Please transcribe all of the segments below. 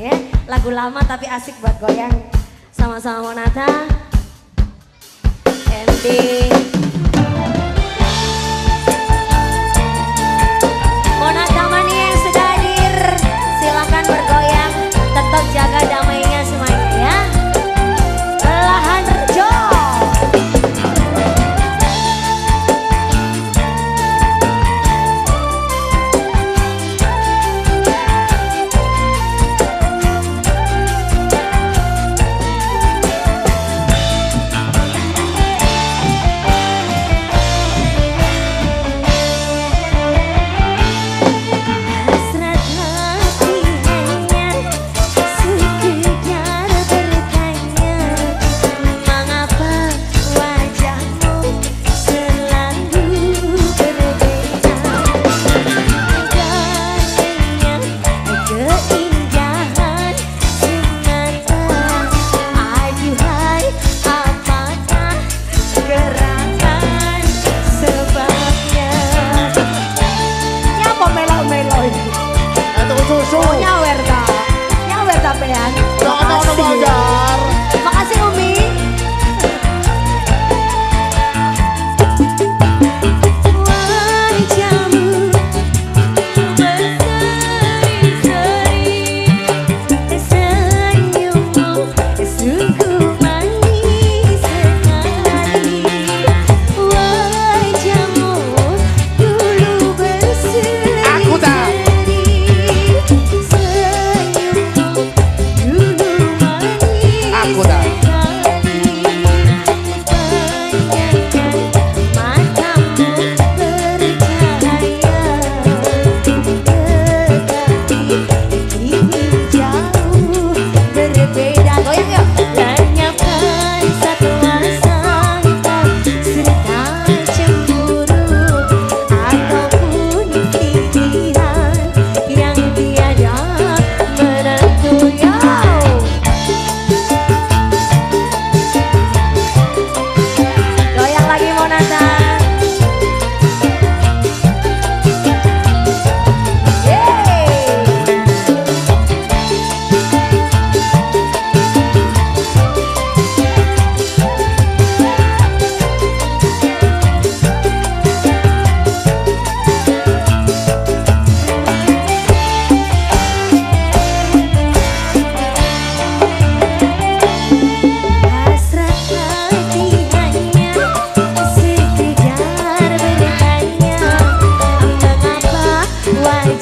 ya. Lagu lama tapi asik buat goyang. Sama-sama Monata.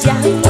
ya.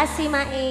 kasih Mae.